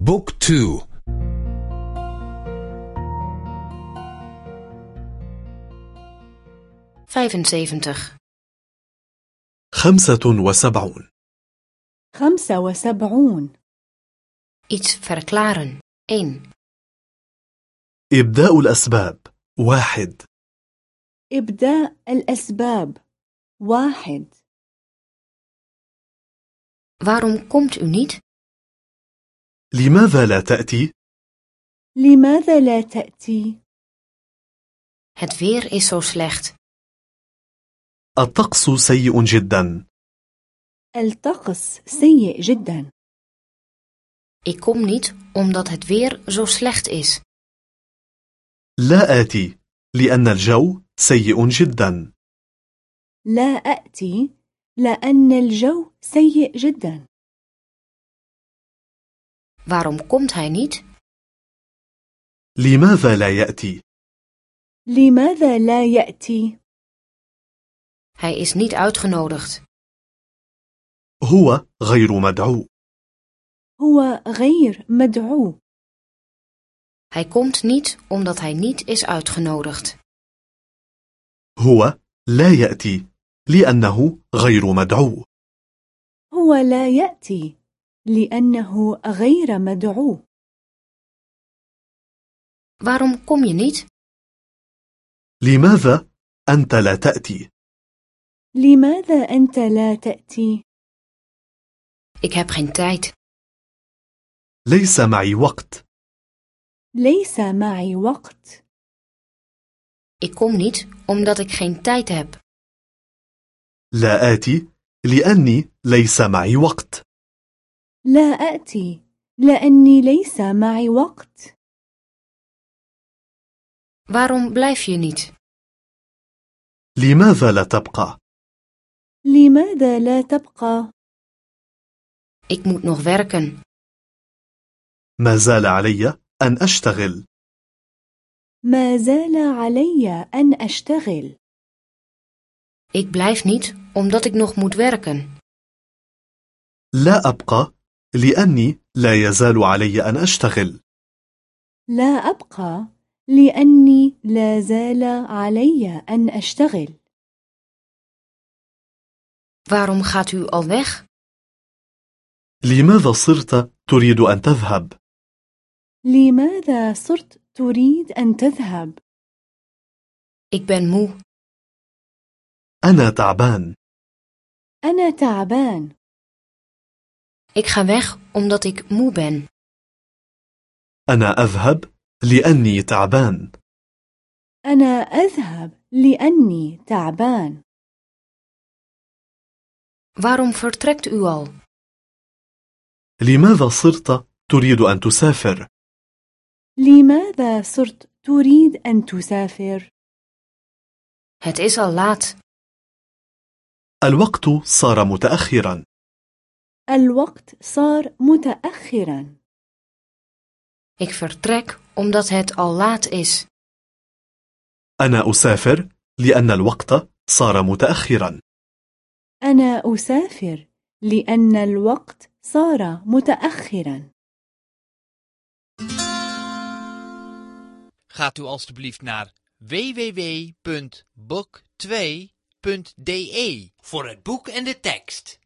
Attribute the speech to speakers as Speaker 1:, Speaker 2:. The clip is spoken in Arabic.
Speaker 1: بوك تو
Speaker 2: خمسة وسبعون.
Speaker 3: خمسة وسبعون.
Speaker 4: iets verklaren, 1.
Speaker 2: إبداء الأسباب. واحد.
Speaker 3: إبداء الأسباب. واحد.
Speaker 4: Waarom komt u niet?
Speaker 2: لماذا لا تأتي؟
Speaker 3: لماذا لا تأتي؟
Speaker 4: Het weer is zo slecht.
Speaker 2: الطقس سيء جدا
Speaker 3: الطقس سيء جدا
Speaker 4: Ik kom niet omdat het weer zo slecht is.
Speaker 2: لا آتي لأن الجو سيء جدا
Speaker 3: لا أأتي لأن الجو سيء جدا
Speaker 4: Waarom komt hij niet?
Speaker 2: لماذا لا يأتي؟
Speaker 3: لماذا لا يأتي؟
Speaker 4: Hij is niet uitgenodigd.
Speaker 2: هو غير مدعو
Speaker 3: هو غير مدعو
Speaker 4: Hij komt niet omdat hij niet is uitgenodigd.
Speaker 2: هو لا يأتي لأنه غير مدعو
Speaker 3: هو لا يأتي لأنه غير مدعو
Speaker 4: Waarom kom je niet?
Speaker 2: لماذا أنت لا تأتي؟
Speaker 3: لماذا أنت لا تأتي؟
Speaker 4: Ik heb geen tijd.
Speaker 2: ليس معي وقت
Speaker 3: ليس معي وقت
Speaker 4: Ik kom niet omdat ik geen tijd heb.
Speaker 2: لا آتي لأني ليس معي وقت
Speaker 3: لا أأتي لأني ليس معي وقت
Speaker 4: Waarom blijf je niet?
Speaker 2: لماذا لا تبقى؟
Speaker 3: لماذا لا تبقى؟
Speaker 4: Ik moet nog werken.
Speaker 2: ما زال علي أن أشتغل
Speaker 3: ما زال علي أن أشتغل
Speaker 4: Ik blijf niet omdat ik nog moet werken.
Speaker 2: لا أبقى لأني لا يزال علي أن أشتغل
Speaker 3: لا أبقى لأني لا زال علي أن أشتغل
Speaker 4: Waarom gaat u al weg?
Speaker 2: لماذا صرت تريد أن تذهب؟
Speaker 3: لماذا صرت تريد أن تذهب؟
Speaker 4: Ik ben moe.
Speaker 2: أنا تعبان
Speaker 3: أنا تعبان
Speaker 4: Ik ga weg omdat ik moe ben.
Speaker 2: أنا أذهب لأني تعبان
Speaker 3: أنا أذهب لأني تعبان
Speaker 4: Waarom vertrekt u al?
Speaker 2: لماذا صرت تريد أن تسافر؟
Speaker 3: لماذا صرت تريد أن تسافر؟
Speaker 4: Het is al laat.
Speaker 2: الوقت صار متأخرا
Speaker 3: الوقت صار متأخرا
Speaker 4: Ik vertrek omdat het al laat is.
Speaker 2: أنا أسافر لأن الوقت صار متأخرا
Speaker 3: أنا أسافر لأن الوقت صار متأخرا
Speaker 5: Gaat u alstublieft naar www.book2.de voor het boek en de tekst.